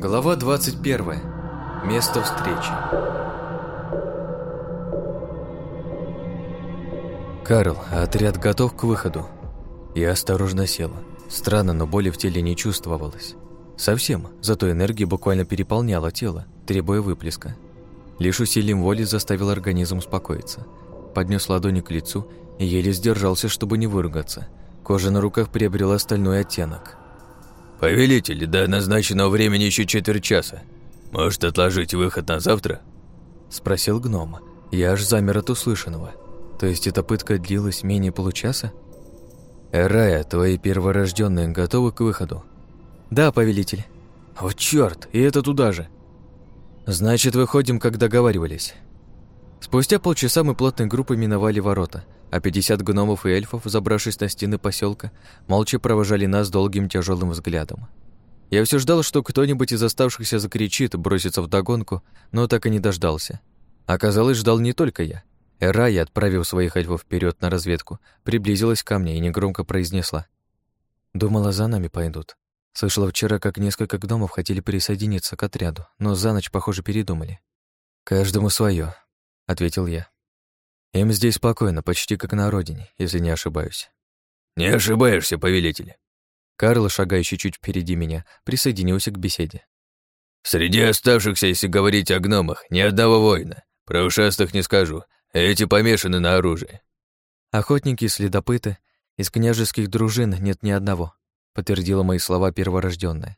Глава 21. Место встречи. Карл, отряд готов к выходу. Я осторожно села. Странно, но боли в теле не чувствовалось. Совсем, зато энергия буквально переполняла тело, требуя выплеска. Лишь усилием воли заставил организм успокоиться. Поднес ладони к лицу и еле сдержался, чтобы не выругаться. Кожа на руках приобрела стальной оттенок. «Повелитель, до назначенного времени еще четверть часа. Может, отложить выход на завтра?» Спросил гном. Я аж замер от услышанного. То есть эта пытка длилась менее получаса? «Эрая, твои перворожденные готовы к выходу?» «Да, повелитель». «О, черт, и это туда же!» «Значит, выходим, как договаривались». Спустя полчаса мы плотной группой миновали ворота, а 50 гномов и эльфов, забравшись на стены поселка, молча провожали нас долгим тяжелым взглядом. Я все ждал, что кто-нибудь из оставшихся закричит, бросится в догонку, но так и не дождался. Оказалось, ждал не только я. Эрая, отправив своих эльфов вперед на разведку, приблизилась ко мне и негромко произнесла. «Думала, за нами пойдут. Слышала вчера, как несколько гномов хотели присоединиться к отряду, но за ночь, похоже, передумали. Каждому свое, ответил я. Им здесь спокойно, почти как на родине, если не ошибаюсь. Не ошибаешься, повелитель. Карл, шагающий чуть впереди меня, присоединился к беседе. Среди оставшихся, если говорить о гномах, ни одного воина. Про ушастых не скажу. Эти помешаны на оружии. Охотники и следопыты. Из княжеских дружин нет ни одного, подтвердила мои слова перворожденная.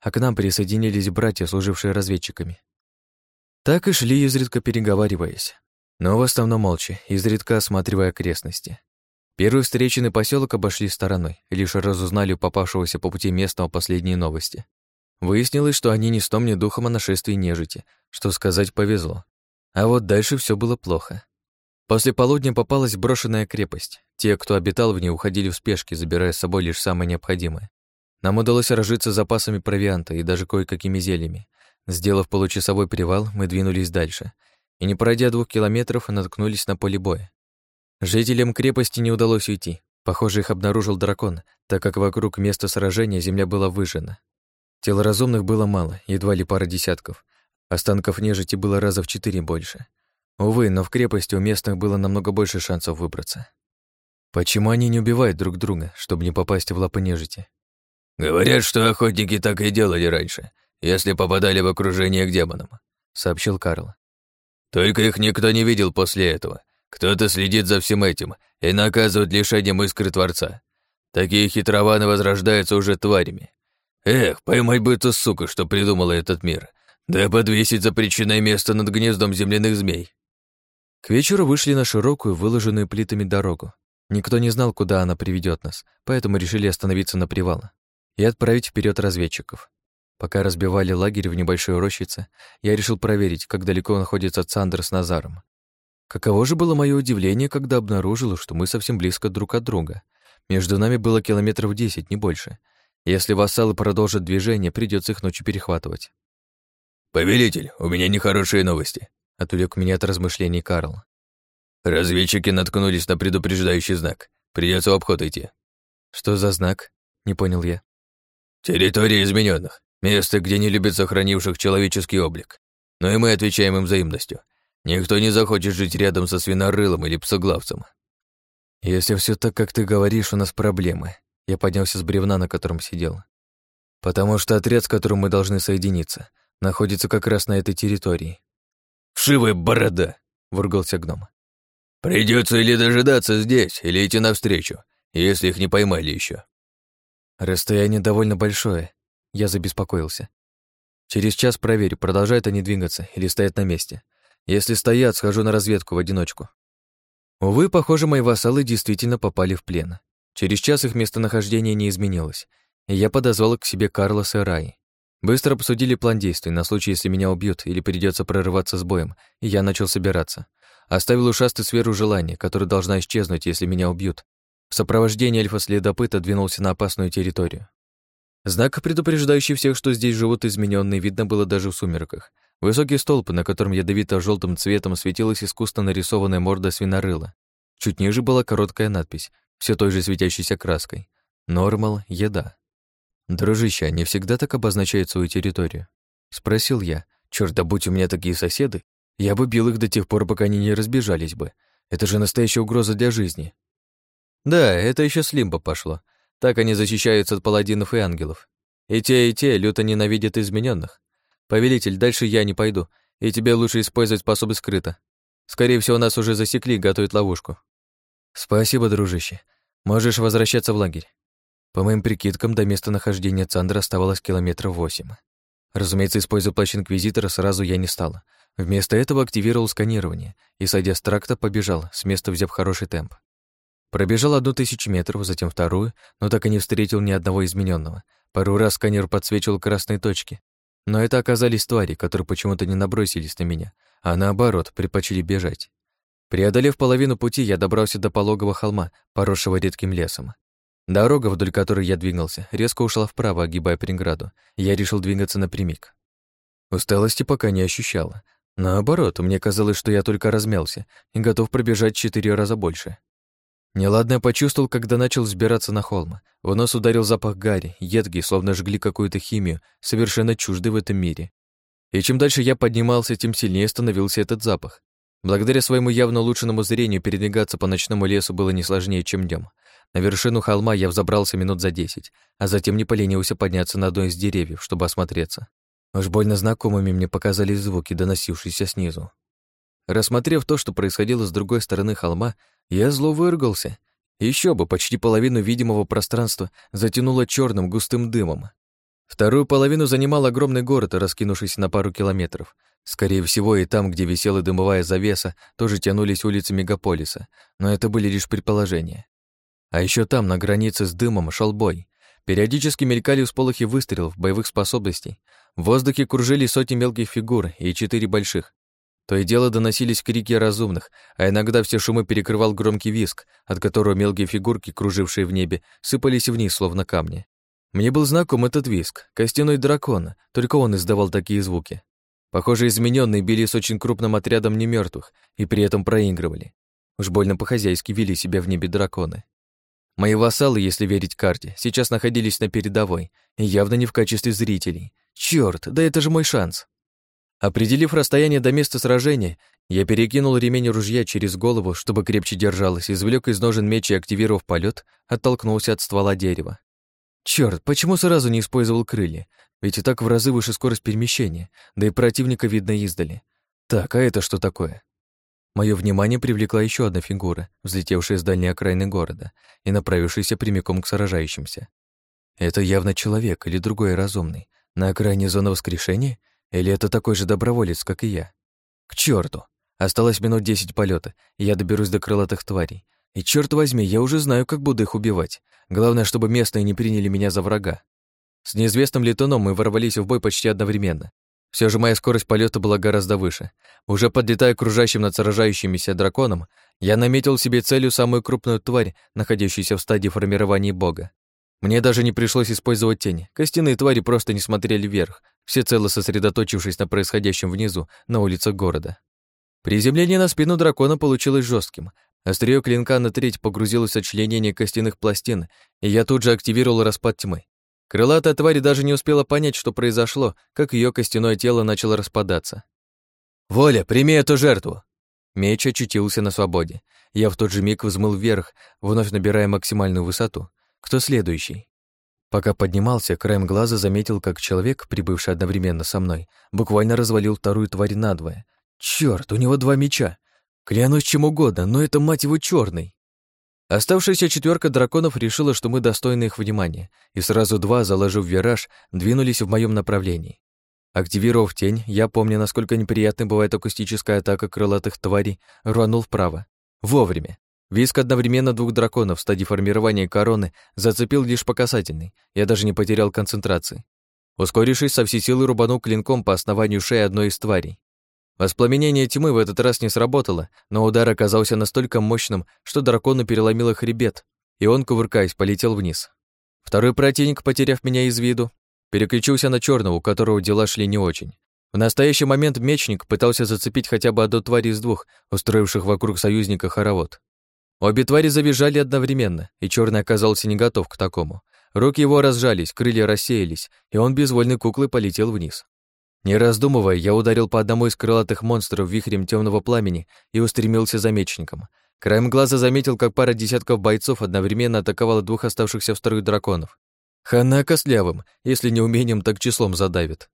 А к нам присоединились братья, служившие разведчиками. Так и шли, изредка переговариваясь. Но в основном молча, изредка осматривая окрестности. Первый встреченный поселок обошли стороной, лишь разузнали у попавшегося по пути местного последние новости. Выяснилось, что они не сном, ни духом о нашествии нежити, что сказать повезло. А вот дальше все было плохо. После полудня попалась брошенная крепость. Те, кто обитал в ней, уходили в спешке, забирая с собой лишь самое необходимое. Нам удалось разжиться запасами провианта и даже кое-какими зельями, Сделав получасовой привал, мы двинулись дальше, и не пройдя двух километров, наткнулись на поле боя. Жителям крепости не удалось уйти. Похоже, их обнаружил дракон, так как вокруг места сражения земля была выжжена. Тел разумных было мало, едва ли пара десятков. Останков нежити было раза в четыре больше. Увы, но в крепости у местных было намного больше шансов выбраться. Почему они не убивают друг друга, чтобы не попасть в лапы нежити? Говорят, что охотники так и делали раньше, если попадали в окружение к демонам», — сообщил Карл. «Только их никто не видел после этого. Кто-то следит за всем этим и наказывает лишением искры Творца. Такие хитрованы возрождаются уже тварями. Эх, поймать бы эту суку, что придумала этот мир. Да подвесить за причиной место над гнездом земляных змей». К вечеру вышли на широкую, выложенную плитами дорогу. Никто не знал, куда она приведет нас, поэтому решили остановиться на привал и отправить вперед разведчиков. Пока разбивали лагерь в небольшой рощице, я решил проверить, как далеко находится Цандр с Назаром. Каково же было мое удивление, когда обнаружил, что мы совсем близко друг от друга. Между нами было километров десять, не больше. Если вассалы продолжат движение, придется их ночью перехватывать. «Повелитель, у меня нехорошие новости», — отвлек меня от размышлений Карл. «Разведчики наткнулись на предупреждающий знак. Придется в обход идти». «Что за знак?» — не понял я. «Территория измененных. Место, где не любят сохранивших человеческий облик. Но и мы отвечаем им взаимностью. Никто не захочет жить рядом со свинорылом или псоглавцем. Если все так, как ты говоришь, у нас проблемы. Я поднялся с бревна, на котором сидел. Потому что отряд, с которым мы должны соединиться, находится как раз на этой территории. «Вшивая борода!» — выругался гном. Придется или дожидаться здесь, или идти навстречу, если их не поймали еще. Расстояние довольно большое, я забеспокоился. Через час проверю, продолжают они двигаться или стоят на месте. Если стоят, схожу на разведку в одиночку. Увы, похоже, мои вассалы действительно попали в плен. Через час их местонахождение не изменилось, и я подозвал к себе Карлоса и Раи. Быстро обсудили план действий на случай, если меня убьют или придется прорываться с боем, и я начал собираться. Оставил ушастый сферу желания, которая должна исчезнуть, если меня убьют. В сопровождении эльфа-следопыта двинулся на опасную территорию. Знак, предупреждающий всех, что здесь живут измененные, видно было даже в сумерках. Высокий столб, на котором ядовито желтым цветом светилась искусно нарисованная морда свинорыла. Чуть ниже была короткая надпись, все той же светящейся краской. «Нормал. Еда». «Дружище, они всегда так обозначают свою территорию?» Спросил я. Чёрт, да будь у меня такие соседы, я бы бил их до тех пор, пока они не разбежались бы. Это же настоящая угроза для жизни. Да, это еще с Лимба пошло. Так они защищаются от паладинов и ангелов. И те, и те люто ненавидят измененных. Повелитель, дальше я не пойду, и тебе лучше использовать способы скрыто. Скорее всего, нас уже засекли и готовят ловушку. Спасибо, дружище. Можешь возвращаться в лагерь. По моим прикидкам, до места нахождения Цандра оставалось километров восемь. Разумеется, используя плащ Инквизитора, сразу я не стала. Вместо этого активировал сканирование и, сойдя с тракта, побежал, с места взяв хороший темп. Пробежал одну тысячу метров, затем вторую, но так и не встретил ни одного измененного. Пару раз сканер подсвечивал красные точки. Но это оказались твари, которые почему-то не набросились на меня, а наоборот, предпочли бежать. Преодолев половину пути, я добрался до пологого холма, поросшего редким лесом. Дорога, вдоль которой я двигался, резко ушла вправо, огибая преграду. Я решил двигаться напрямик. Усталости пока не ощущала. Наоборот, мне казалось, что я только размялся и готов пробежать четыре раза больше. Неладное почувствовал, когда начал взбираться на холм. В нос ударил запах гари, едкий, словно жгли какую-то химию, совершенно чуждый в этом мире. И чем дальше я поднимался, тем сильнее становился этот запах. Благодаря своему явно улучшенному зрению передвигаться по ночному лесу было не сложнее, чем днем. На вершину холма я взобрался минут за десять, а затем не поленился подняться на одно из деревьев, чтобы осмотреться. Уж больно знакомыми мне показались звуки, доносившиеся снизу. Рассмотрев то, что происходило с другой стороны холма, я зло выругался. Еще бы, почти половину видимого пространства затянуло черным густым дымом. Вторую половину занимал огромный город, раскинувшийся на пару километров. Скорее всего, и там, где висела дымовая завеса, тоже тянулись улицы мегаполиса, но это были лишь предположения. А еще там, на границе с дымом, шел бой. Периодически мелькали всполохи выстрелов, боевых способностей. В воздухе кружили сотни мелких фигур и четыре больших. То и дело доносились крики разумных, а иногда все шумы перекрывал громкий виск, от которого мелкие фигурки, кружившие в небе, сыпались вниз, словно камни. Мне был знаком этот виск, костяной дракон, только он издавал такие звуки. Похоже, измененные били с очень крупным отрядом немертвых и при этом проигрывали. Уж больно по-хозяйски вели себя в небе драконы. Мои вассалы, если верить карте, сейчас находились на передовой, и явно не в качестве зрителей. Чёрт, да это же мой шанс. Определив расстояние до места сражения, я перекинул ремень ружья через голову, чтобы крепче держалось, извлек из ножен меч и, активировав полет, оттолкнулся от ствола дерева. Черт, почему сразу не использовал крылья? Ведь и так в разы выше скорость перемещения, да и противника видно издали. Так, а это что такое? Мое внимание привлекла еще одна фигура, взлетевшая с дальней окраины города и направившаяся прямиком к сражающимся. Это явно человек или другой разумный. На окраине зоны воскрешения или это такой же доброволец, как и я? К черту! Осталось минут десять полета, и я доберусь до крылатых тварей. И черт возьми, я уже знаю, как буду их убивать. Главное, чтобы местные не приняли меня за врага. С неизвестным летуном мы ворвались в бой почти одновременно. Все же моя скорость полета была гораздо выше. Уже подлетая к кружащим над сражающимися драконом, я наметил себе целью самую крупную тварь, находящуюся в стадии формирования бога. Мне даже не пришлось использовать тень. Костяные твари просто не смотрели вверх, всецело сосредоточившись на происходящем внизу, на улицах города. Приземление на спину дракона получилось жестким. Остриё клинка на треть погрузилось в сочленение костяных пластин, и я тут же активировал распад тьмы. Крылатая тварь даже не успела понять, что произошло, как ее костяное тело начало распадаться. «Воля, прими эту жертву!» Меч очутился на свободе. Я в тот же миг взмыл вверх, вновь набирая максимальную высоту. Кто следующий? Пока поднимался, краем глаза заметил, как человек, прибывший одновременно со мной, буквально развалил вторую тварь надвое. Черт, у него два меча! Клянусь чем угодно, но это, мать его, черный. Оставшаяся четверка драконов решила, что мы достойны их внимания, и сразу два, заложив вираж, двинулись в моем направлении. Активировав тень, я, помня, насколько неприятной бывает акустическая атака крылатых тварей, рванул вправо. Вовремя. Виск одновременно двух драконов в стадии формирования короны зацепил лишь по касательной, я даже не потерял концентрации. Ускорившись, со всей силы рубанул клинком по основанию шеи одной из тварей. Воспламенение тьмы в этот раз не сработало, но удар оказался настолько мощным, что дракону переломило хребет, и он, кувыркаясь, полетел вниз. Второй противник, потеряв меня из виду, переключился на черного, у которого дела шли не очень. В настоящий момент мечник пытался зацепить хотя бы одну тварь из двух, устроивших вокруг союзника хоровод. Обе твари завизжали одновременно, и черный оказался не готов к такому. Руки его разжались, крылья рассеялись, и он безвольной куклой полетел вниз. Не раздумывая, я ударил по одному из крылатых монстров вихрем темного пламени и устремился за мечником. Краем глаза заметил, как пара десятков бойцов одновременно атаковала двух оставшихся в строю драконов. Хана кослявым, если не умением, так числом задавит.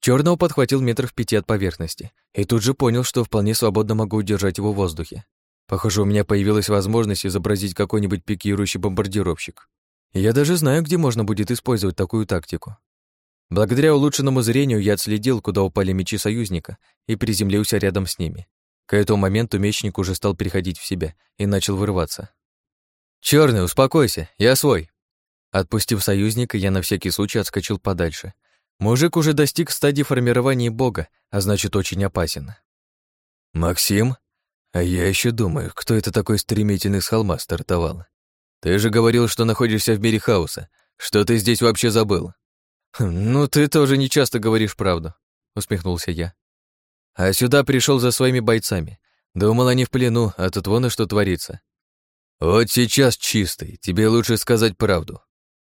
Черного подхватил метров пяти от поверхности и тут же понял, что вполне свободно могу удержать его в воздухе. Похоже, у меня появилась возможность изобразить какой-нибудь пикирующий бомбардировщик. Я даже знаю, где можно будет использовать такую тактику. Благодаря улучшенному зрению я отследил, куда упали мечи союзника, и приземлился рядом с ними. К этому моменту мечник уже стал переходить в себя и начал вырываться. Черный, успокойся, я свой!» Отпустив союзника, я на всякий случай отскочил подальше. Мужик уже достиг стадии формирования бога, а значит, очень опасен. «Максим? А я еще думаю, кто это такой стремительный с холма стартовал?» «Ты же говорил, что находишься в мире хаоса. Что ты здесь вообще забыл?» «Хм, «Ну, ты тоже не часто говоришь правду», — усмехнулся я. «А сюда пришел за своими бойцами. Думал, они в плену, а тут вон и что творится». «Вот сейчас чистый, тебе лучше сказать правду».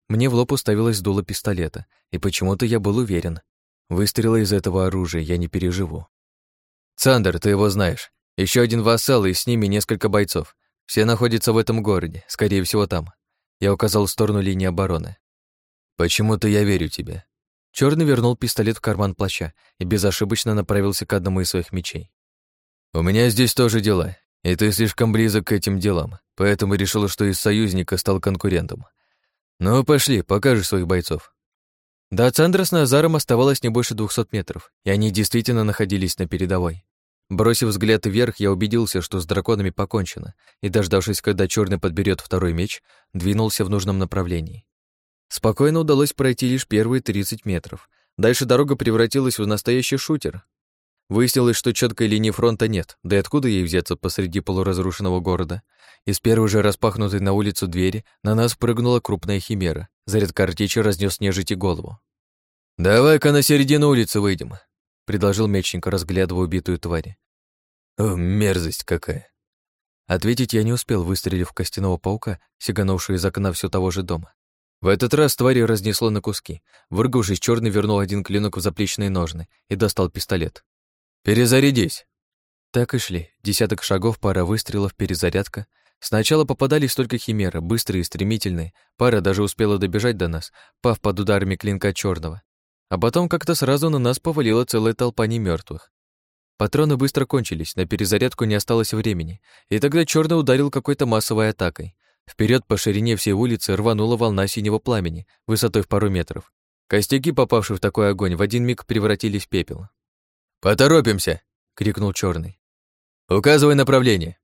Мне в лоб уставилось дуло пистолета, и почему-то я был уверен. Выстрела из этого оружия я не переживу. «Цандер, ты его знаешь. Еще один вассал и с ними несколько бойцов. Все находятся в этом городе, скорее всего, там. Я указал в сторону линии обороны. Почему-то я верю тебе. Черный вернул пистолет в карман плаща и безошибочно направился к одному из своих мечей. У меня здесь тоже дела, и ты слишком близок к этим делам, поэтому решил, что из союзника стал конкурентом. Ну, пошли, покажешь своих бойцов. До Цандра с Назаром оставалось не больше двухсот метров, и они действительно находились на передовой. Бросив взгляд вверх, я убедился, что с драконами покончено, и, дождавшись, когда черный подберет второй меч, двинулся в нужном направлении. Спокойно удалось пройти лишь первые 30 метров. Дальше дорога превратилась в настоящий шутер. Выяснилось, что четкой линии фронта нет, да и откуда ей взяться посреди полуразрушенного города. Из первой же распахнутой на улицу двери на нас прыгнула крупная химера. Заряд картечи разнес нежити голову. «Давай-ка на середину улицы выйдем», — предложил мечник, разглядывая убитую тварь. Мерзость какая. Ответить я не успел, выстрелив в костяного паука, сиганувшего из окна все того же дома. В этот раз твари разнесло на куски. Выргавшись, черный вернул один клинок в заплечные ножны и достал пистолет. «Перезарядись!» Так и шли. Десяток шагов, пара выстрелов, перезарядка. Сначала попадались только химеры, быстрые и стремительные. Пара даже успела добежать до нас, пав под ударами клинка черного. А потом как-то сразу на нас повалила целая толпа немертвых. Патроны быстро кончились, на перезарядку не осталось времени, и тогда черный ударил какой-то массовой атакой. Вперед по ширине всей улицы рванула волна синего пламени, высотой в пару метров. Костяки, попавшие в такой огонь, в один миг превратились в пепел. «Поторопимся!» — крикнул черный. «Указывай направление!»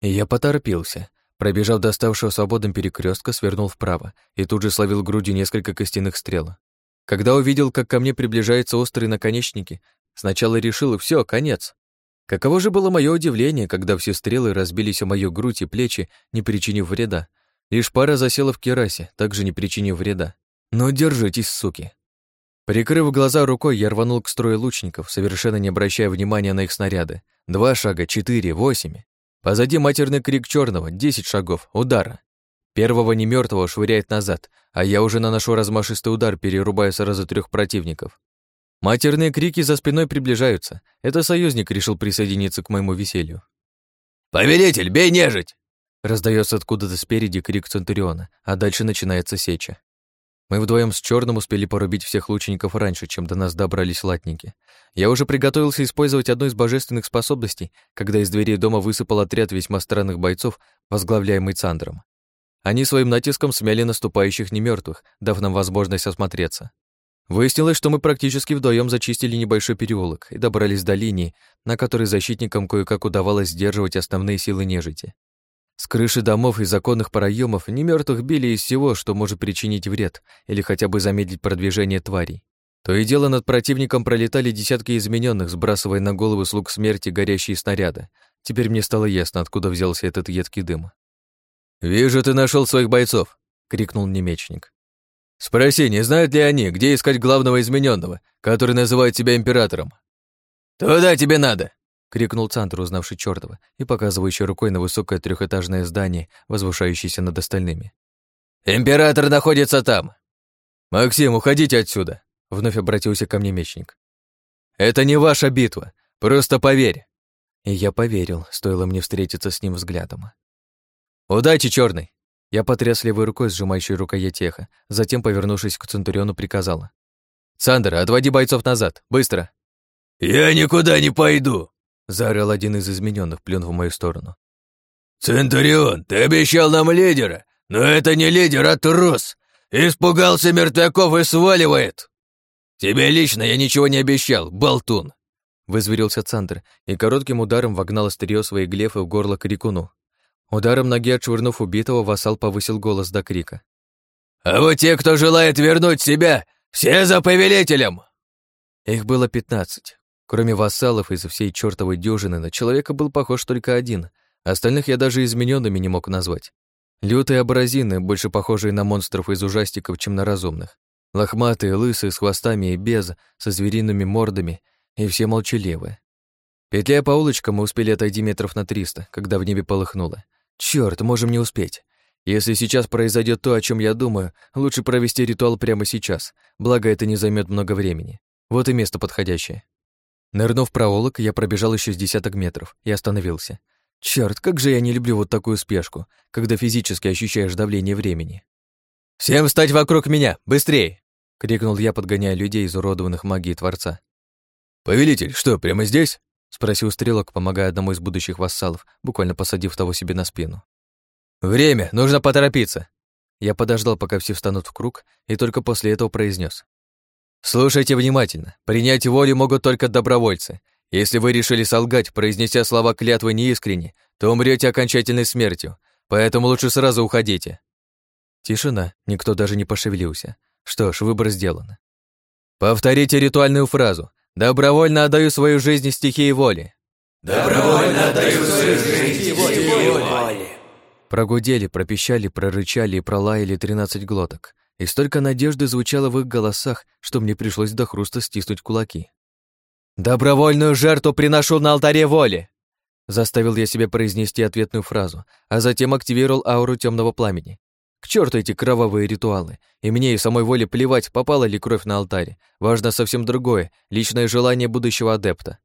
И я поторопился. Пробежав до ставшего свободным перекрестка, свернул вправо и тут же словил грудью несколько костяных стрел. Когда увидел, как ко мне приближаются острые наконечники, Сначала решил, все, конец. Каково же было мое удивление, когда все стрелы разбились о мою грудь и плечи, не причинив вреда. Лишь пара засела в керасе, также не причинив вреда. Но держитесь, суки. Прикрыв глаза рукой, я рванул к строю лучников, совершенно не обращая внимания на их снаряды. Два шага, четыре, восемь. Позади матерный крик черного, десять шагов, удара. Первого немертвого швыряет назад, а я уже наношу размашистый удар, перерубая сразу трех противников. Матерные крики за спиной приближаются. Это союзник решил присоединиться к моему веселью. «Повелитель, бей нежить!» Раздается откуда-то спереди крик Центуриона, а дальше начинается сеча. Мы вдвоем с черным успели порубить всех лучников раньше, чем до нас добрались латники. Я уже приготовился использовать одну из божественных способностей, когда из дверей дома высыпал отряд весьма странных бойцов, возглавляемый Цандром. Они своим натиском смяли наступающих немертвых, дав нам возможность осмотреться. Выяснилось, что мы практически вдвоем зачистили небольшой переулок и добрались до линии, на которой защитникам кое-как удавалось сдерживать основные силы нежити. С крыши домов и законных проемов немертвых били из всего, что может причинить вред или хотя бы замедлить продвижение тварей. То и дело над противником пролетали десятки измененных, сбрасывая на головы слуг смерти горящие снаряды. Теперь мне стало ясно, откуда взялся этот едкий дым. «Вижу, ты нашел своих бойцов!» — крикнул немечник. Спроси, не знают ли они, где искать главного измененного, который называет себя императором. Туда тебе надо, крикнул Цантр, узнавший чёртова и показывающий рукой на высокое трехэтажное здание, возвышающееся над остальными. Император находится там!» «Максим, уходите отсюда!» — вновь обратился ко мне мечник. «Это не ваша битва, просто поверь!» И я поверил, стоило мне встретиться с ним взглядом. «Удачи, черный! Я потряс левой рукой, сжимающей рукоять теха, затем, повернувшись к Центуриону, приказала. «Сандер, отводи бойцов назад, быстро!» «Я никуда не пойду!» — заорал один из измененных, плюнув в мою сторону. «Центурион, ты обещал нам лидера, но это не лидер, а трус! Испугался мертвяков и сваливает!» «Тебе лично я ничего не обещал, болтун!» Вызверился Цандер и коротким ударом вогнал острие своей глефы в горло крикуну. Ударом ноги отшвырнув убитого, вассал повысил голос до крика. «А вот те, кто желает вернуть себя, все за повелителем!» Их было пятнадцать. Кроме вассалов из всей чертовой дюжины, на человека был похож только один. Остальных я даже измененными не мог назвать. Лютые абразины, больше похожие на монстров из ужастиков, чем на разумных. Лохматые, лысые, с хвостами и без, со звериными мордами, и все молчаливые. Петляя по улочкам, мы успели отойти метров на триста, когда в небе полыхнуло. Черт, можем не успеть. Если сейчас произойдет то, о чем я думаю, лучше провести ритуал прямо сейчас, благо это не займет много времени. Вот и место подходящее. Нырнув в я пробежал еще с десяток метров и остановился. Черт, как же я не люблю вот такую спешку, когда физически ощущаешь давление времени. «Всем встать вокруг меня! Быстрее!» — крикнул я, подгоняя людей, изуродованных магией Творца. «Повелитель, что, прямо здесь?» — спросил Стрелок, помогая одному из будущих вассалов, буквально посадив того себе на спину. «Время! Нужно поторопиться!» Я подождал, пока все встанут в круг, и только после этого произнес: «Слушайте внимательно. Принять волю могут только добровольцы. Если вы решили солгать, произнеся слова клятвы неискренне, то умрете окончательной смертью, поэтому лучше сразу уходите». Тишина, никто даже не пошевелился. Что ж, выбор сделан. Повторите ритуальную фразу, Добровольно отдаю свою жизнь стихии воли. Добровольно отдаю свою жизнь стихии воли. Прогудели, пропищали, прорычали и пролаяли тринадцать глоток. И столько надежды звучало в их голосах, что мне пришлось до хруста стиснуть кулаки. «Добровольную жертву приношу на алтаре воли!» Заставил я себя произнести ответную фразу, а затем активировал ауру темного пламени. К черту эти кровавые ритуалы. И мне и самой воле плевать, попала ли кровь на алтаре. Важно совсем другое — личное желание будущего адепта.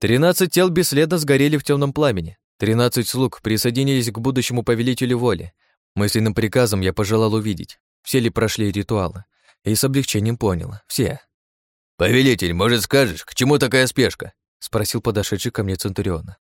Тринадцать тел бесследно сгорели в темном пламени. Тринадцать слуг присоединились к будущему повелителю воли. Мысленным приказом я пожелал увидеть, все ли прошли ритуалы. И с облегчением понял — все. «Повелитель, может, скажешь, к чему такая спешка?» — спросил подошедший ко мне Центуриона.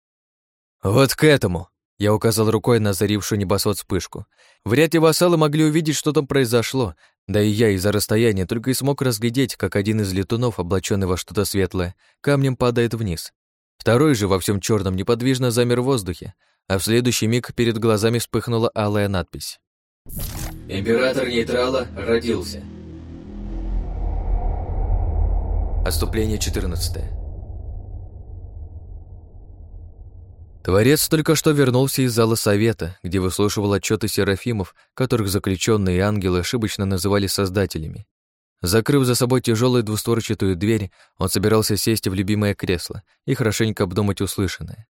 «Вот к этому!» Я указал рукой на зарившую небосвод вспышку. Вряд ли вассалы могли увидеть, что там произошло, да и я из-за расстояния только и смог разглядеть, как один из летунов, облаченный во что-то светлое, камнем падает вниз. Второй же во всем черном неподвижно замер в воздухе, а в следующий миг перед глазами вспыхнула алая надпись. «Император Нейтрала родился». Отступление 14 Творец только что вернулся из зала совета, где выслушивал отчеты серафимов, которых заключенные и ангелы ошибочно называли создателями. Закрыв за собой тяжелую двустворчатую дверь, он собирался сесть в любимое кресло и хорошенько обдумать услышанное.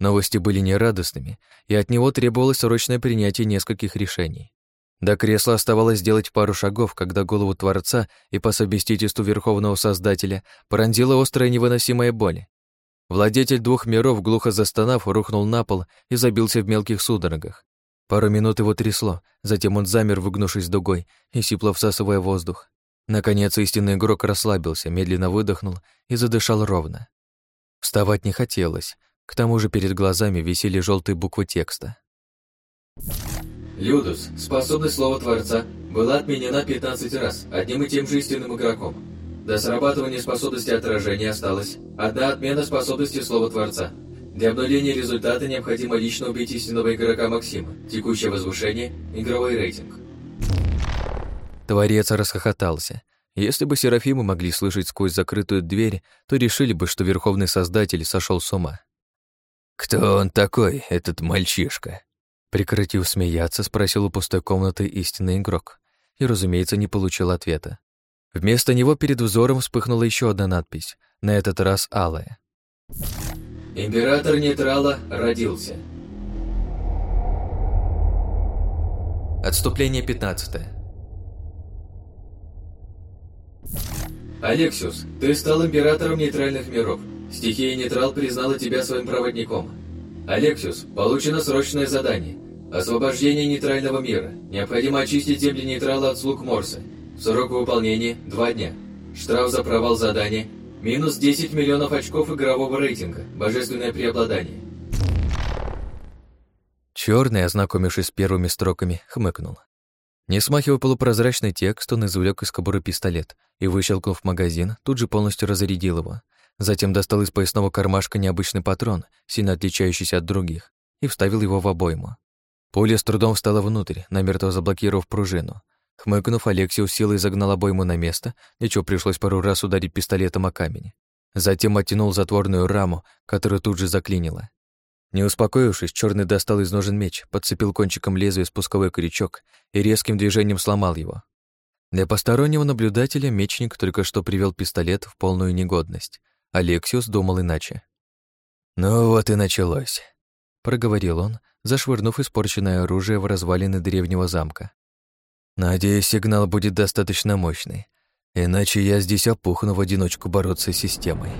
Новости были нерадостными, и от него требовалось срочное принятие нескольких решений. До кресла оставалось сделать пару шагов, когда голову Творца и по совместительству Верховного Создателя пронзила острая невыносимая боль. Владетель двух миров, глухо застонав, рухнул на пол и забился в мелких судорогах. Пару минут его трясло, затем он замер, выгнувшись дугой и сипло всасывая воздух. Наконец истинный игрок расслабился, медленно выдохнул и задышал ровно. Вставать не хотелось, к тому же перед глазами висели желтые буквы текста. Людус, способность слова Творца, была отменена 15 раз одним и тем же истинным игроком. До срабатывания способности отражения осталось одна отмена способности слова Творца. Для обнуления результата необходимо лично убить истинного игрока Максима, текущее возвышение, игровой рейтинг. Творец расхохотался. Если бы Серафимы могли слышать сквозь закрытую дверь, то решили бы, что Верховный Создатель сошел с ума. «Кто он такой, этот мальчишка?» Прекратив смеяться, спросил у пустой комнаты истинный игрок. И, разумеется, не получил ответа. Вместо него перед взором вспыхнула еще одна надпись, на этот раз алая. «Император Нейтрала родился». Отступление 15. Алексиус, ты стал императором нейтральных миров. Стихия нейтрал признала тебя своим проводником. Алексиус, получено срочное задание. Освобождение нейтрального мира. Необходимо очистить земли нейтрала от слуг Морса. Срок выполнения – два дня. Штраф за провал задания – минус 10 миллионов очков игрового рейтинга. Божественное преобладание. Черный, ознакомившись с первыми строками, хмыкнул. Не смахивая полупрозрачный текст, он извлек из кобуры пистолет и, выщелкнув магазин, тут же полностью разрядил его. Затем достал из поясного кармашка необычный патрон, сильно отличающийся от других, и вставил его в обойму. Пуля с трудом встала внутрь, намертво заблокировав пружину. Хмыкнув, Алексей силой загнал обойму на место, для чего пришлось пару раз ударить пистолетом о камень. Затем оттянул затворную раму, которую тут же заклинило. Не успокоившись, черный достал из ножен меч, подцепил кончиком лезвия спусковой крючок и резким движением сломал его. Для постороннего наблюдателя мечник только что привел пистолет в полную негодность. Алексиус думал иначе. «Ну вот и началось», — проговорил он, зашвырнув испорченное оружие в развалины древнего замка. «Надеюсь, сигнал будет достаточно мощный, иначе я здесь опухну в одиночку бороться с системой».